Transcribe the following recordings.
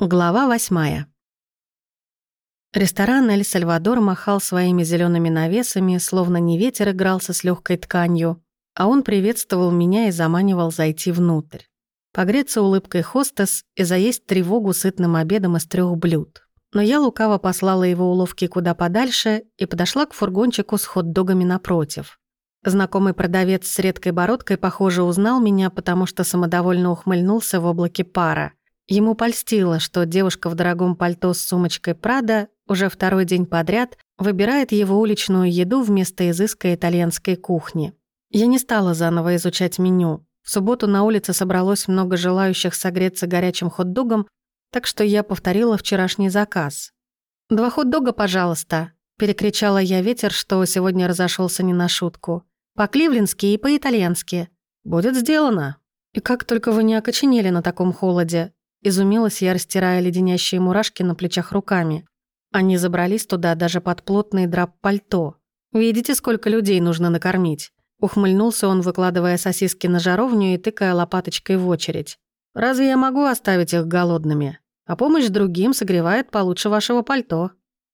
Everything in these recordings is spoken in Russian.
Глава восьмая. Ресторан «Эль Сальвадор» махал своими зелеными навесами, словно не ветер игрался с легкой тканью, а он приветствовал меня и заманивал зайти внутрь. Погреться улыбкой хостес и заесть тревогу сытным обедом из трех блюд. Но я лукаво послала его уловки куда подальше и подошла к фургончику с хот-догами напротив. Знакомый продавец с редкой бородкой, похоже, узнал меня, потому что самодовольно ухмыльнулся в облаке пара – Ему польстило, что девушка в дорогом пальто с сумочкой Прада уже второй день подряд выбирает его уличную еду вместо изыска итальянской кухни. Я не стала заново изучать меню. В субботу на улице собралось много желающих согреться горячим хот-догом, так что я повторила вчерашний заказ. «Два хот-дога, пожалуйста», — перекричала я ветер, что сегодня разошелся не на шутку. «По-кливлендски и по-итальянски». «Будет сделано». «И как только вы не окоченели на таком холоде», Изумилась я, растирая леденящие мурашки на плечах руками. Они забрались туда даже под плотный драп пальто. «Видите, сколько людей нужно накормить?» Ухмыльнулся он, выкладывая сосиски на жаровню и тыкая лопаточкой в очередь. «Разве я могу оставить их голодными? А помощь другим согревает получше вашего пальто».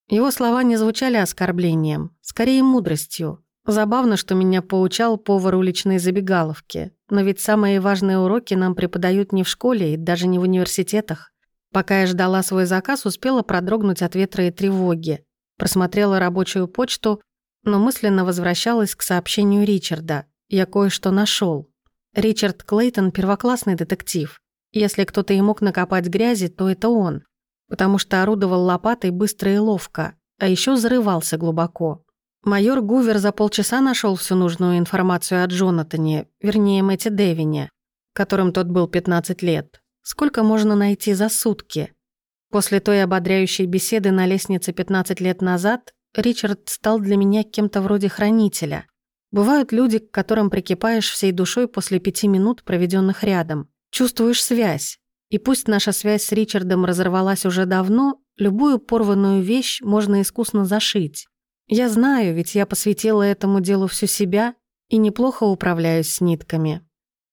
Его слова не звучали оскорблением, скорее мудростью. Забавно, что меня поучал повар уличной забегаловки. Но ведь самые важные уроки нам преподают не в школе и даже не в университетах. Пока я ждала свой заказ, успела продрогнуть от ветра и тревоги. Просмотрела рабочую почту, но мысленно возвращалась к сообщению Ричарда. Я кое-что нашел. Ричард Клейтон – первоклассный детектив. Если кто-то и мог накопать грязи, то это он. Потому что орудовал лопатой быстро и ловко, а еще зарывался глубоко. Майор Гувер за полчаса нашел всю нужную информацию о Джонатане, вернее, Мэтте Дэвине, которым тот был 15 лет. Сколько можно найти за сутки? После той ободряющей беседы на лестнице 15 лет назад Ричард стал для меня кем-то вроде хранителя. Бывают люди, к которым прикипаешь всей душой после пяти минут, проведенных рядом. Чувствуешь связь. И пусть наша связь с Ричардом разорвалась уже давно, любую порванную вещь можно искусно зашить. Я знаю, ведь я посвятила этому делу всю себя и неплохо управляюсь с нитками.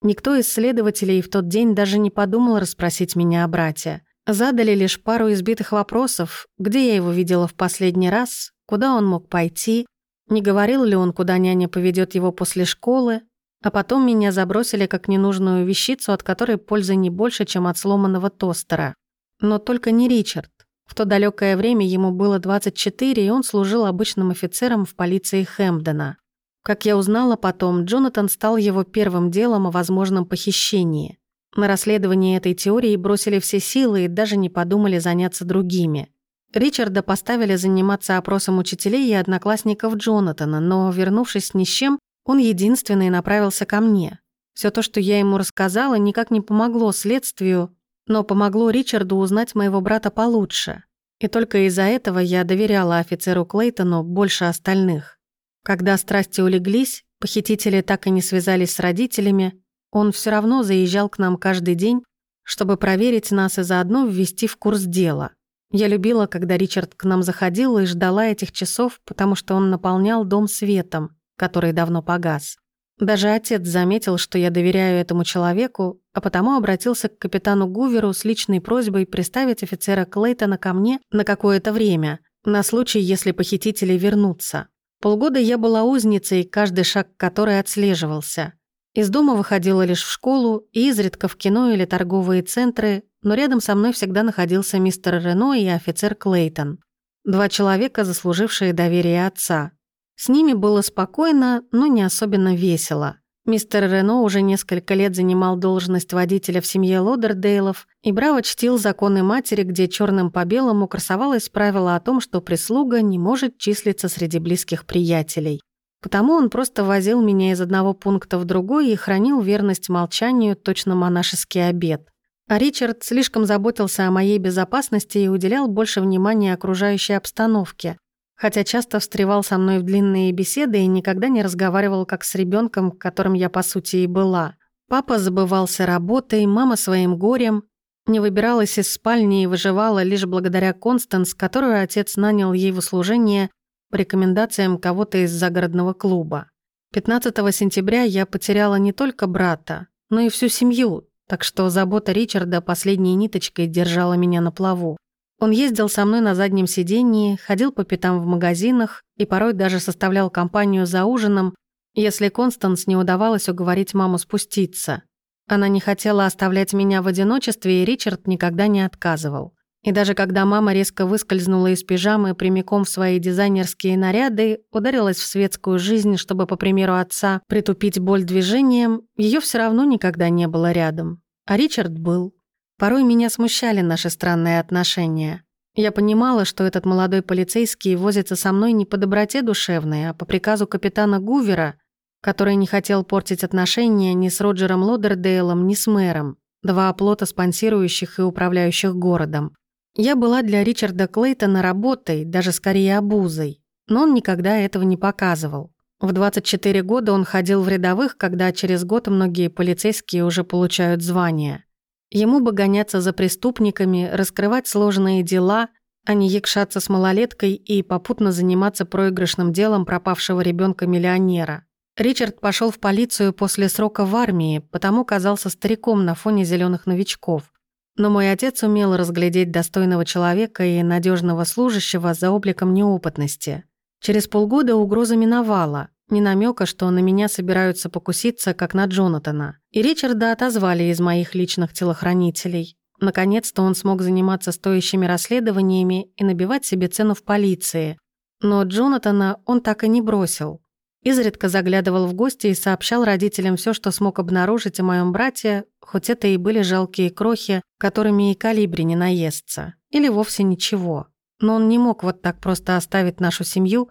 Никто из следователей в тот день даже не подумал расспросить меня о брате. Задали лишь пару избитых вопросов, где я его видела в последний раз, куда он мог пойти, не говорил ли он, куда няня поведет его после школы, а потом меня забросили как ненужную вещицу, от которой пользы не больше, чем от сломанного тостера. Но только не Ричард. В то далекое время ему было 24, и он служил обычным офицером в полиции Хэмпдена. Как я узнала потом, Джонатан стал его первым делом о возможном похищении. На расследование этой теории бросили все силы и даже не подумали заняться другими. Ричарда поставили заниматься опросом учителей и одноклассников Джонатана, но, вернувшись ни с чем, он единственный направился ко мне. Все то, что я ему рассказала, никак не помогло следствию, но помогло Ричарду узнать моего брата получше. И только из-за этого я доверяла офицеру Клейтону больше остальных. Когда страсти улеглись, похитители так и не связались с родителями, он все равно заезжал к нам каждый день, чтобы проверить нас и заодно ввести в курс дела. Я любила, когда Ричард к нам заходил и ждала этих часов, потому что он наполнял дом светом, который давно погас. Даже отец заметил, что я доверяю этому человеку, а потому обратился к капитану Гуверу с личной просьбой приставить офицера Клейтона ко мне на какое-то время, на случай, если похитители вернутся. Полгода я была узницей, каждый шаг которой отслеживался. Из дома выходила лишь в школу и изредка в кино или торговые центры, но рядом со мной всегда находился мистер Рено и офицер Клейтон. Два человека, заслужившие доверие отца. С ними было спокойно, но не особенно весело. Мистер Рено уже несколько лет занимал должность водителя в семье Лодердейлов и браво чтил законы матери, где черным по белому красовалось правило о том, что прислуга не может числиться среди близких приятелей. Потому он просто возил меня из одного пункта в другой и хранил верность молчанию, точно монашеский обед. А Ричард слишком заботился о моей безопасности и уделял больше внимания окружающей обстановке, хотя часто встревал со мной в длинные беседы и никогда не разговаривал как с ребенком, которым я по сути и была. Папа забывался работой, мама своим горем, не выбиралась из спальни и выживала лишь благодаря Констанс, которую отец нанял ей в услужение по рекомендациям кого-то из загородного клуба. 15 сентября я потеряла не только брата, но и всю семью, так что забота Ричарда последней ниточкой держала меня на плаву. Он ездил со мной на заднем сидении, ходил по пятам в магазинах и порой даже составлял компанию за ужином, если Констанс не удавалось уговорить маму спуститься. Она не хотела оставлять меня в одиночестве, и Ричард никогда не отказывал. И даже когда мама резко выскользнула из пижамы прямиком в свои дизайнерские наряды, ударилась в светскую жизнь, чтобы, по примеру отца, притупить боль движением, ее все равно никогда не было рядом. А Ричард был. Порой меня смущали наши странные отношения. Я понимала, что этот молодой полицейский возится со мной не по доброте душевной, а по приказу капитана Гувера, который не хотел портить отношения ни с Роджером Лодердейлом, ни с мэром, два оплота спонсирующих и управляющих городом. Я была для Ричарда Клейтона работой, даже скорее обузой, но он никогда этого не показывал. В 24 года он ходил в рядовых, когда через год многие полицейские уже получают звания. Ему бы гоняться за преступниками, раскрывать сложные дела, а не якшаться с малолеткой и попутно заниматься проигрышным делом пропавшего ребенка миллионера Ричард пошел в полицию после срока в армии, потому казался стариком на фоне зеленых новичков. Но мой отец умел разглядеть достойного человека и надежного служащего за обликом неопытности. Через полгода угроза миновала, ни намека, что на меня собираются покуситься, как на Джонатана. И Ричарда отозвали из моих личных телохранителей. Наконец-то он смог заниматься стоящими расследованиями и набивать себе цену в полиции. Но Джонатана он так и не бросил. Изредка заглядывал в гости и сообщал родителям все, что смог обнаружить о моем брате, хоть это и были жалкие крохи, которыми и калибри не наестся. Или вовсе ничего. Но он не мог вот так просто оставить нашу семью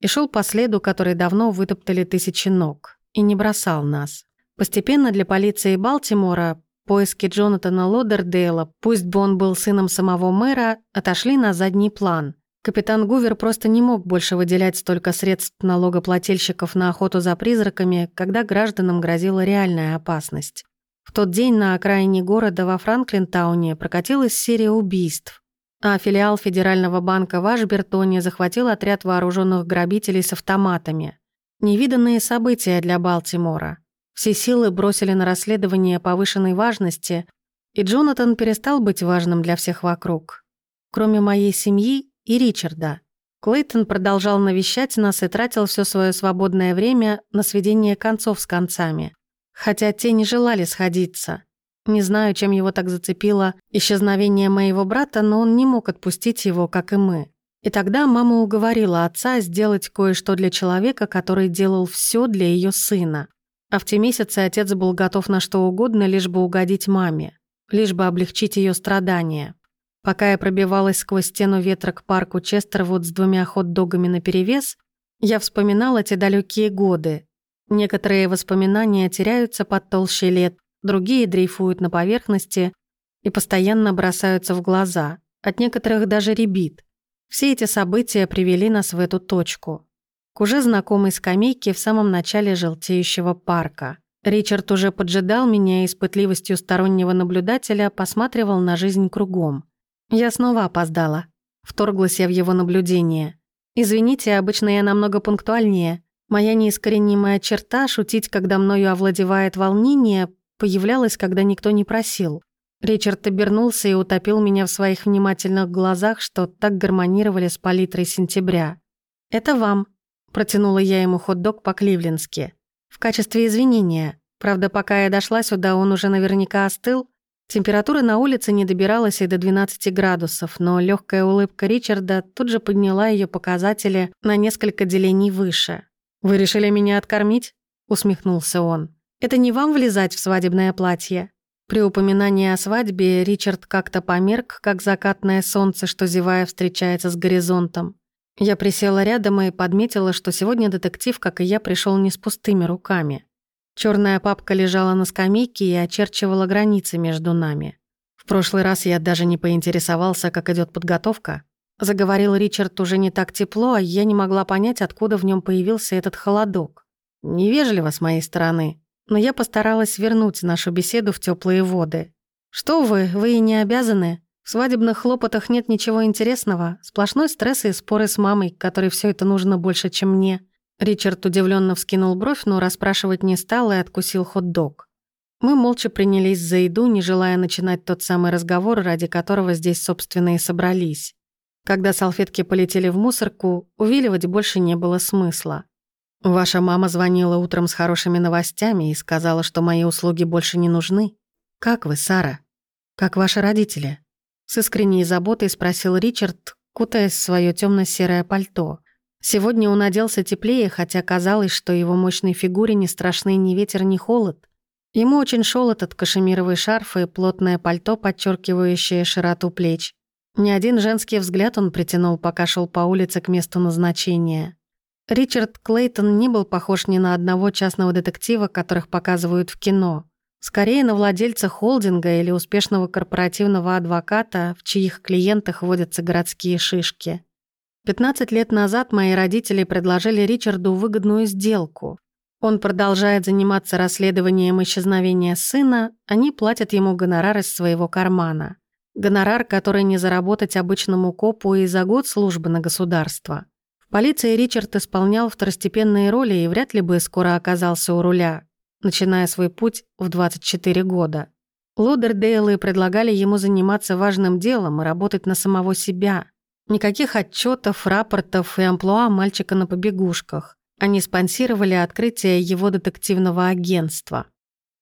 и шел по следу, который давно вытоптали тысячи ног, и не бросал нас. Постепенно для полиции Балтимора поиски Джонатана Лодердейла, пусть бы он был сыном самого мэра, отошли на задний план. Капитан Гувер просто не мог больше выделять столько средств налогоплательщиков на охоту за призраками, когда гражданам грозила реальная опасность. В тот день на окраине города во Франклин-тауне прокатилась серия убийств, а филиал Федерального банка в Ашбертоне захватил отряд вооруженных грабителей с автоматами. Невиданные события для Балтимора. Все силы бросили на расследование повышенной важности, и Джонатан перестал быть важным для всех вокруг. Кроме моей семьи и Ричарда. Клейтон продолжал навещать нас и тратил все свое свободное время на сведение концов с концами. Хотя те не желали сходиться. Не знаю, чем его так зацепило исчезновение моего брата, но он не мог отпустить его, как и мы. И тогда мама уговорила отца сделать кое-что для человека, который делал все для ее сына. А в те месяцы отец был готов на что угодно, лишь бы угодить маме, лишь бы облегчить ее страдания. Пока я пробивалась сквозь стену ветра к парку Честервуд с двумя хот-догами наперевес, я вспоминала те далекие годы. Некоторые воспоминания теряются под толщей лет, другие дрейфуют на поверхности и постоянно бросаются в глаза, от некоторых даже ребит. Все эти события привели нас в эту точку. К уже знакомой скамейке в самом начале желтеющего парка. Ричард уже поджидал меня и с пытливостью стороннего наблюдателя посматривал на жизнь кругом. Я снова опоздала. Вторглась я в его наблюдение. Извините, обычно я намного пунктуальнее. Моя неискоренимая черта — шутить, когда мною овладевает волнение, появлялась, когда никто не просил. Ричард обернулся и утопил меня в своих внимательных глазах, что так гармонировали с палитрой сентября. «Это вам», — протянула я ему хот-дог по-кливлендски. «В качестве извинения. Правда, пока я дошла сюда, он уже наверняка остыл. Температура на улице не добиралась и до 12 градусов, но легкая улыбка Ричарда тут же подняла ее показатели на несколько делений выше. «Вы решили меня откормить?» — усмехнулся он. Это не вам влезать в свадебное платье. При упоминании о свадьбе Ричард как-то померк, как закатное солнце, что зевая встречается с горизонтом. Я присела рядом и подметила, что сегодня детектив, как и я, пришел не с пустыми руками. Черная папка лежала на скамейке и очерчивала границы между нами. В прошлый раз я даже не поинтересовался, как идет подготовка. Заговорил Ричард уже не так тепло, а я не могла понять, откуда в нем появился этот холодок. Невежливо с моей стороны но я постаралась вернуть нашу беседу в теплые воды. «Что вы, вы и не обязаны. В свадебных хлопотах нет ничего интересного. Сплошной стресс и споры с мамой, которой все это нужно больше, чем мне». Ричард удивленно вскинул бровь, но расспрашивать не стал и откусил хот-дог. Мы молча принялись за еду, не желая начинать тот самый разговор, ради которого здесь, собственно, и собрались. Когда салфетки полетели в мусорку, увиливать больше не было смысла. Ваша мама звонила утром с хорошими новостями и сказала, что мои услуги больше не нужны. Как вы, Сара? Как ваши родители? С искренней заботой спросил Ричард, кутаясь в своё тёмно-серое пальто. Сегодня он оделся теплее, хотя казалось, что его мощной фигуре не страшны ни ветер, ни холод. Ему очень шел этот кашемировый шарф и плотное пальто, подчеркивающее широту плеч. Ни один женский взгляд он притянул, пока шел по улице к месту назначения. Ричард Клейтон не был похож ни на одного частного детектива, которых показывают в кино. Скорее на владельца холдинга или успешного корпоративного адвоката, в чьих клиентах водятся городские шишки. 15 лет назад мои родители предложили Ричарду выгодную сделку. Он продолжает заниматься расследованием исчезновения сына, они платят ему гонорар из своего кармана. Гонорар, который не заработать обычному копу и за год службы на государство. В полиции Ричард исполнял второстепенные роли и вряд ли бы скоро оказался у руля, начиная свой путь в 24 года. Лодердейлы предлагали ему заниматься важным делом и работать на самого себя. Никаких отчетов, рапортов и амплуа мальчика на побегушках. Они спонсировали открытие его детективного агентства.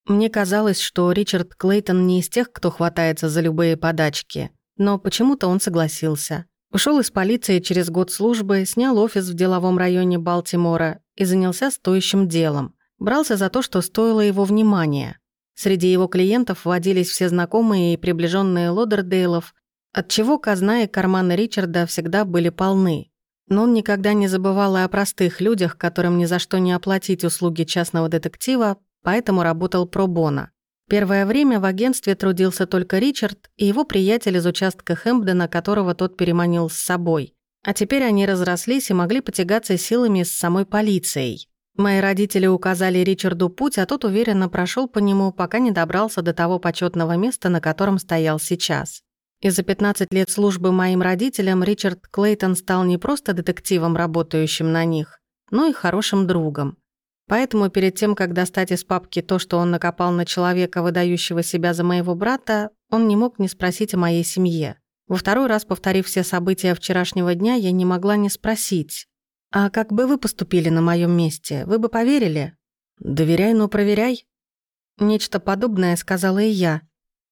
Мне казалось, что Ричард Клейтон не из тех, кто хватается за любые подачки. Но почему-то он согласился. Ушел из полиции через год службы, снял офис в деловом районе Балтимора и занялся стоящим делом. Брался за то, что стоило его внимания. Среди его клиентов водились все знакомые и приближенные Лодердейлов, отчего казна и карманы Ричарда всегда были полны. Но он никогда не забывал и о простых людях, которым ни за что не оплатить услуги частного детектива, поэтому работал пробона. Первое время в агентстве трудился только Ричард и его приятель из участка Хэмпдена, которого тот переманил с собой. А теперь они разрослись и могли потягаться силами с самой полицией. Мои родители указали Ричарду путь, а тот уверенно прошел по нему, пока не добрался до того почетного места, на котором стоял сейчас. И за 15 лет службы моим родителям Ричард Клейтон стал не просто детективом, работающим на них, но и хорошим другом. Поэтому перед тем, как достать из папки то, что он накопал на человека, выдающего себя за моего брата, он не мог не спросить о моей семье. Во второй раз, повторив все события вчерашнего дня, я не могла не спросить. «А как бы вы поступили на моем месте? Вы бы поверили?» «Доверяй, но проверяй». Нечто подобное сказала и я,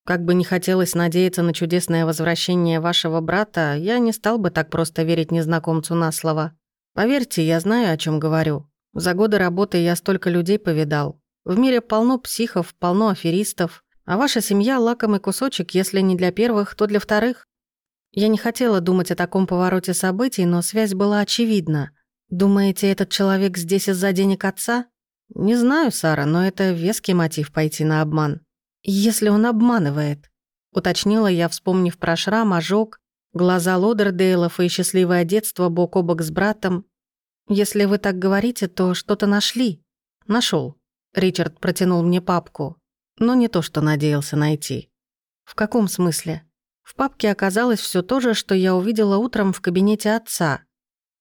как бы не хотелось надеяться на чудесное возвращение вашего брата, я не стал бы так просто верить незнакомцу на слово. Поверьте, я знаю, о чем говорю. За годы работы я столько людей повидал. В мире полно психов, полно аферистов, а ваша семья — лакомый кусочек, если не для первых, то для вторых. Я не хотела думать о таком повороте событий, но связь была очевидна. Думаете, этот человек здесь из-за денег отца? Не знаю, Сара, но это веский мотив пойти на обман. «Если он обманывает», — уточнила я, вспомнив про шрам, ожог, глаза Лодердейлов и счастливое детство бок о бок с братом. «Если вы так говорите, то что-то нашли». Нашел. Ричард протянул мне папку. Но не то, что надеялся найти. «В каком смысле?» В папке оказалось все то же, что я увидела утром в кабинете отца.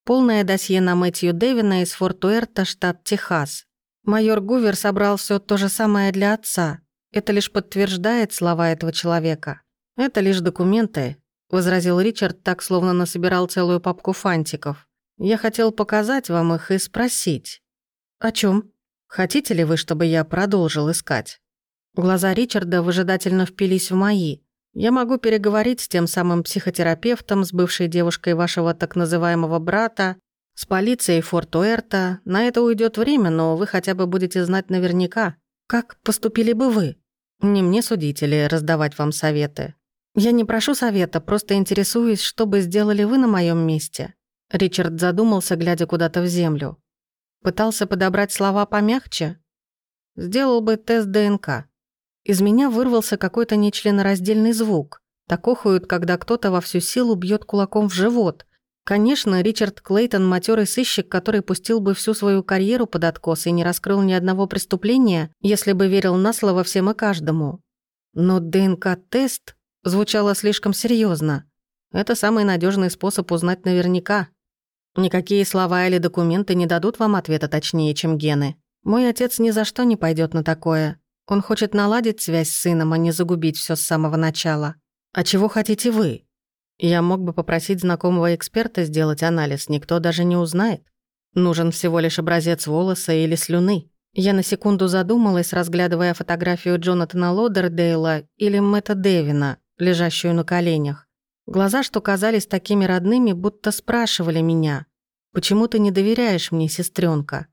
Полное досье на Мэтью Дэвина из Форт Уэрта, штат Техас. Майор Гувер собрал все то же самое для отца. Это лишь подтверждает слова этого человека. Это лишь документы, возразил Ричард, так словно насобирал целую папку фантиков. Я хотел показать вам их и спросить. О чем? Хотите ли вы, чтобы я продолжил искать? Глаза Ричарда выжидательно впились в мои. Я могу переговорить с тем самым психотерапевтом, с бывшей девушкой вашего так называемого брата, с полицией Форт-Уэрта. На это уйдет время, но вы хотя бы будете знать наверняка. Как поступили бы вы? Не мне судить или раздавать вам советы. Я не прошу совета, просто интересуюсь, что бы сделали вы на моем месте. Ричард задумался, глядя куда-то в землю. Пытался подобрать слова помягче. Сделал бы тест ДНК. Из меня вырвался какой-то нечленораздельный звук. Так охуют, когда кто-то во всю силу бьет кулаком в живот. Конечно, Ричард Клейтон – матерый сыщик, который пустил бы всю свою карьеру под откос и не раскрыл ни одного преступления, если бы верил на слово всем и каждому. Но ДНК-тест звучало слишком серьезно. Это самый надежный способ узнать наверняка. Никакие слова или документы не дадут вам ответа точнее, чем гены. Мой отец ни за что не пойдет на такое. Он хочет наладить связь с сыном, а не загубить все с самого начала. А чего хотите вы? Я мог бы попросить знакомого эксперта сделать анализ, никто даже не узнает. Нужен всего лишь образец волоса или слюны. Я на секунду задумалась, разглядывая фотографию Джонатана Лодердейла или Мэтта Дэвина, лежащую на коленях. Глаза, что казались такими родными, будто спрашивали меня, «Почему ты не доверяешь мне, сестренка?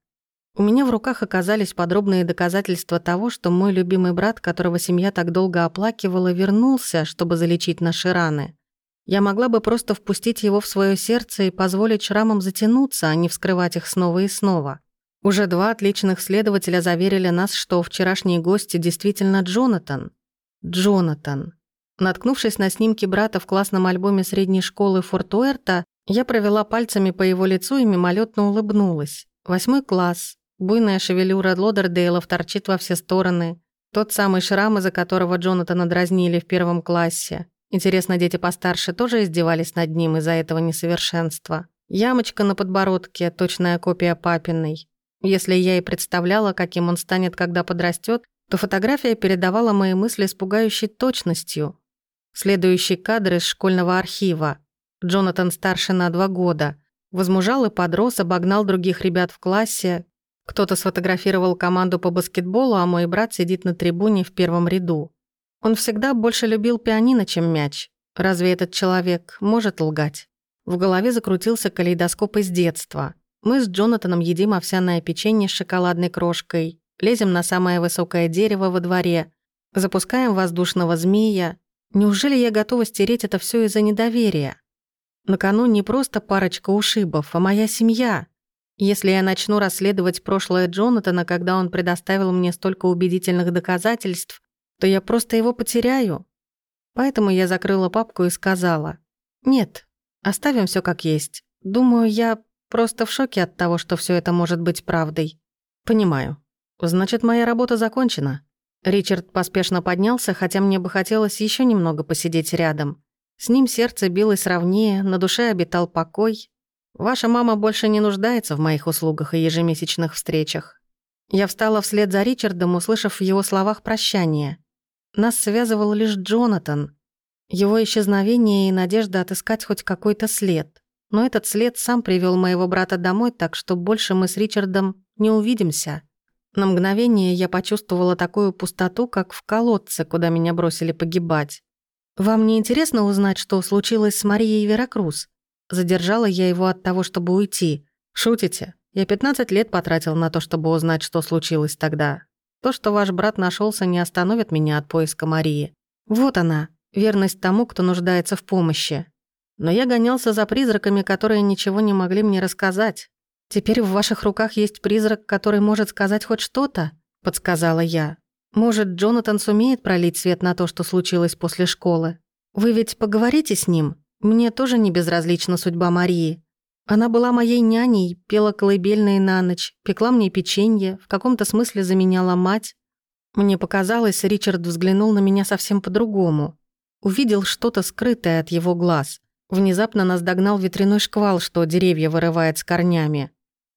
У меня в руках оказались подробные доказательства того, что мой любимый брат, которого семья так долго оплакивала, вернулся, чтобы залечить наши раны. Я могла бы просто впустить его в свое сердце и позволить шрамам затянуться, а не вскрывать их снова и снова. Уже два отличных следователя заверили нас, что вчерашний гость действительно Джонатан. Джонатан. Наткнувшись на снимки брата в классном альбоме средней школы Форт Уэрта, я провела пальцами по его лицу и мимолетно улыбнулась. Восьмой класс. Буйная шевелюра Лодердейлов торчит во все стороны. Тот самый шрам, из-за которого Джонатана дразнили в первом классе. Интересно, дети постарше тоже издевались над ним из-за этого несовершенства. Ямочка на подбородке, точная копия папиной. Если я и представляла, каким он станет, когда подрастет, то фотография передавала мои мысли с пугающей точностью. Следующий кадр из школьного архива. Джонатан старше на два года. Возмужал и подрос, обогнал других ребят в классе. Кто-то сфотографировал команду по баскетболу, а мой брат сидит на трибуне в первом ряду. Он всегда больше любил пианино, чем мяч. Разве этот человек может лгать? В голове закрутился калейдоскоп из детства. Мы с Джонатаном едим овсяное печенье с шоколадной крошкой, лезем на самое высокое дерево во дворе, запускаем воздушного змея. Неужели я готова стереть это все из-за недоверия? На кону не просто парочка ушибов, а моя семья. Если я начну расследовать прошлое Джонатана, когда он предоставил мне столько убедительных доказательств, то я просто его потеряю. Поэтому я закрыла папку и сказала, «Нет, оставим все как есть. Думаю, я Просто в шоке от того, что все это может быть правдой. Понимаю. Значит, моя работа закончена. Ричард поспешно поднялся, хотя мне бы хотелось еще немного посидеть рядом. С ним сердце билось ровнее, на душе обитал покой. Ваша мама больше не нуждается в моих услугах и ежемесячных встречах. Я встала вслед за Ричардом, услышав в его словах прощание. Нас связывал лишь Джонатан. Его исчезновение и надежда отыскать хоть какой-то след. Но этот след сам привел моего брата домой, так что больше мы с Ричардом не увидимся. На мгновение я почувствовала такую пустоту, как в колодце, куда меня бросили погибать. «Вам не интересно узнать, что случилось с Марией Веракрус?» Задержала я его от того, чтобы уйти. «Шутите? Я 15 лет потратил на то, чтобы узнать, что случилось тогда. То, что ваш брат нашелся, не остановит меня от поиска Марии. Вот она, верность тому, кто нуждается в помощи. Но я гонялся за призраками, которые ничего не могли мне рассказать. «Теперь в ваших руках есть призрак, который может сказать хоть что-то?» – подсказала я. «Может, Джонатан сумеет пролить свет на то, что случилось после школы? Вы ведь поговорите с ним? Мне тоже не безразлична судьба Марии. Она была моей няней, пела колыбельные на ночь, пекла мне печенье, в каком-то смысле заменяла мать. Мне показалось, Ричард взглянул на меня совсем по-другому. Увидел что-то скрытое от его глаз. Внезапно нас догнал ветряной шквал, что деревья вырывает с корнями.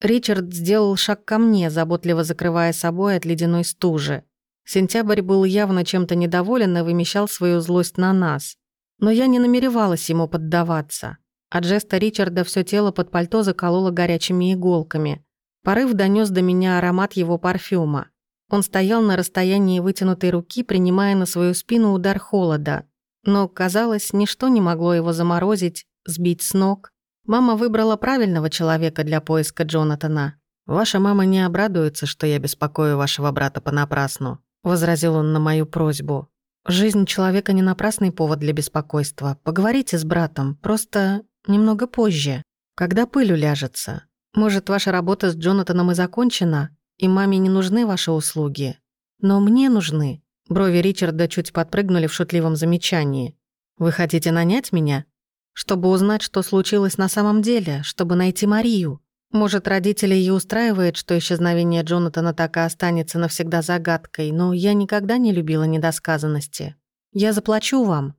Ричард сделал шаг ко мне, заботливо закрывая собой от ледяной стужи. Сентябрь был явно чем-то недоволен и вымещал свою злость на нас. Но я не намеревалась ему поддаваться. От жеста Ричарда все тело под пальто закололо горячими иголками. Порыв донес до меня аромат его парфюма. Он стоял на расстоянии вытянутой руки, принимая на свою спину удар холода. Но, казалось, ничто не могло его заморозить, сбить с ног. Мама выбрала правильного человека для поиска Джонатана. «Ваша мама не обрадуется, что я беспокою вашего брата понапрасну», — возразил он на мою просьбу. «Жизнь человека не напрасный повод для беспокойства. Поговорите с братом, просто немного позже, когда пыль уляжется. Может, ваша работа с Джонатаном и закончена, и маме не нужны ваши услуги. Но мне нужны. Брови Ричарда чуть подпрыгнули в шутливом замечании. «Вы хотите нанять меня? Чтобы узнать, что случилось на самом деле, чтобы найти Марию. Может, родители и устраивает, что исчезновение Джонатана так и останется навсегда загадкой, но я никогда не любила недосказанности. Я заплачу вам».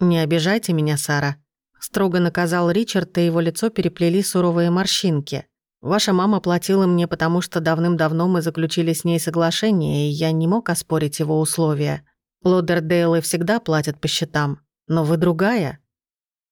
«Не обижайте меня, Сара», — строго наказал Ричард, и его лицо переплели суровые морщинки. Ваша мама платила мне, потому что давным-давно мы заключили с ней соглашение, и я не мог оспорить его условия. Лодердейлы всегда платят по счетам, но вы другая.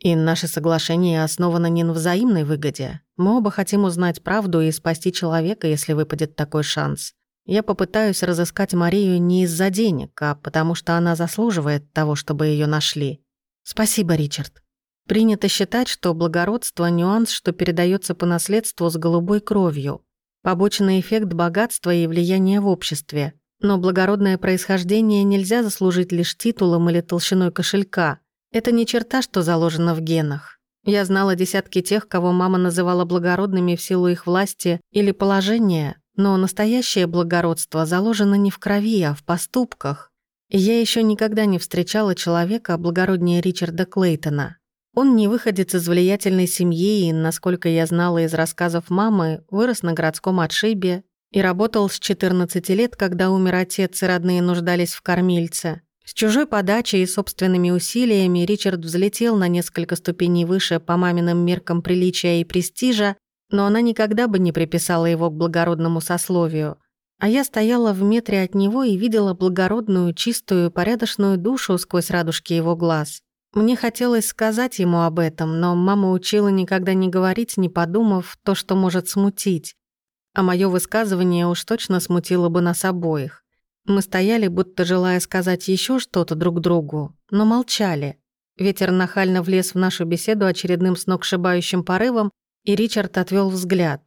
И наше соглашение основано не на взаимной выгоде. Мы оба хотим узнать правду и спасти человека, если выпадет такой шанс. Я попытаюсь разыскать Марию не из-за денег, а потому что она заслуживает того, чтобы ее нашли. Спасибо, Ричард. Принято считать, что благородство – нюанс, что передается по наследству с голубой кровью. Побочный эффект богатства и влияния в обществе. Но благородное происхождение нельзя заслужить лишь титулом или толщиной кошелька. Это не черта, что заложено в генах. Я знала десятки тех, кого мама называла благородными в силу их власти или положения, но настоящее благородство заложено не в крови, а в поступках. И я еще никогда не встречала человека благороднее Ричарда Клейтона. Он не выходец из влиятельной семьи и, насколько я знала из рассказов мамы, вырос на городском отшибе и работал с 14 лет, когда умер отец и родные нуждались в кормильце. С чужой подачей и собственными усилиями Ричард взлетел на несколько ступеней выше по маминым меркам приличия и престижа но она никогда бы не приписала его к благородному сословию. А я стояла в метре от него и видела благородную, чистую, порядочную душу сквозь радужки его глаз. Мне хотелось сказать ему об этом, но мама учила никогда не говорить, не подумав, то, что может смутить. А мое высказывание уж точно смутило бы нас обоих. Мы стояли, будто желая сказать еще что-то друг другу, но молчали. Ветер нахально влез в нашу беседу очередным сногсшибающим порывом, и Ричард отвел взгляд.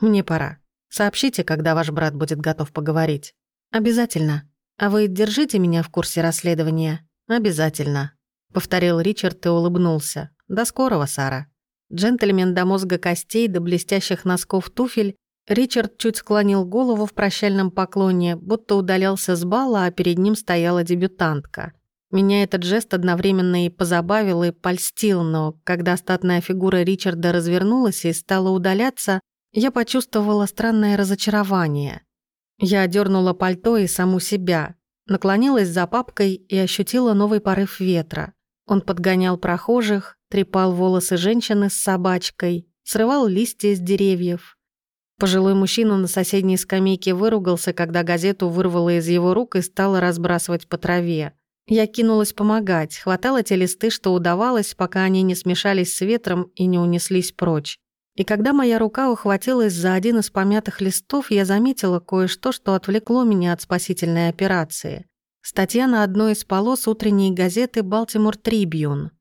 «Мне пора. Сообщите, когда ваш брат будет готов поговорить». «Обязательно. А вы держите меня в курсе расследования?» «Обязательно», — повторил Ричард и улыбнулся. «До скорого, Сара». Джентльмен до мозга костей, до блестящих носков туфель, Ричард чуть склонил голову в прощальном поклоне, будто удалялся с бала, а перед ним стояла дебютантка. Меня этот жест одновременно и позабавил, и польстил, но когда статная фигура Ричарда развернулась и стала удаляться, я почувствовала странное разочарование. Я одернула пальто и саму себя, наклонилась за папкой и ощутила новый порыв ветра. Он подгонял прохожих, трепал волосы женщины с собачкой, срывал листья с деревьев. Пожилой мужчина на соседней скамейке выругался, когда газету вырвало из его рук и стало разбрасывать по траве. Я кинулась помогать, хватала те листы, что удавалось, пока они не смешались с ветром и не унеслись прочь. И когда моя рука ухватилась за один из помятых листов, я заметила кое-что, что отвлекло меня от спасительной операции. Статья на одной из полос утренней газеты «Балтимор Трибьюн».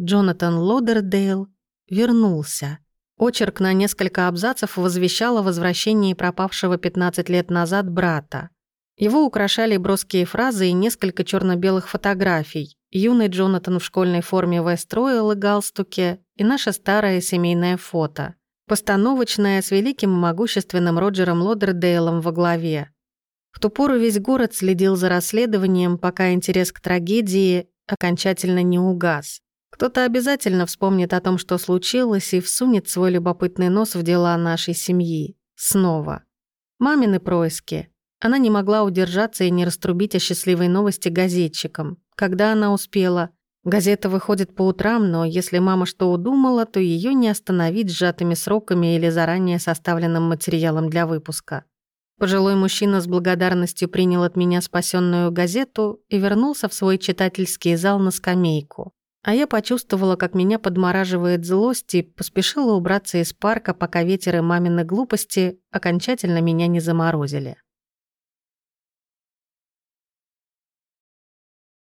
Джонатан Лодердейл вернулся. Очерк на несколько абзацев возвещал о возвращении пропавшего 15 лет назад брата. Его украшали броские фразы и несколько черно белых фотографий. Юный Джонатан в школьной форме Вест-Ройл и галстуке и наше старое семейное фото. Постановочное с великим могущественным Роджером Лодердейлом во главе. В ту пору весь город следил за расследованием, пока интерес к трагедии окончательно не угас. Кто-то обязательно вспомнит о том, что случилось, и всунет свой любопытный нос в дела нашей семьи. Снова. Мамины происки. Она не могла удержаться и не раструбить о счастливой новости газетчикам. Когда она успела? Газета выходит по утрам, но если мама что удумала, то ее не остановить сжатыми сроками или заранее составленным материалом для выпуска. Пожилой мужчина с благодарностью принял от меня спасенную газету и вернулся в свой читательский зал на скамейку. А я почувствовала, как меня подмораживает злость и поспешила убраться из парка, пока ветер и мамины глупости окончательно меня не заморозили.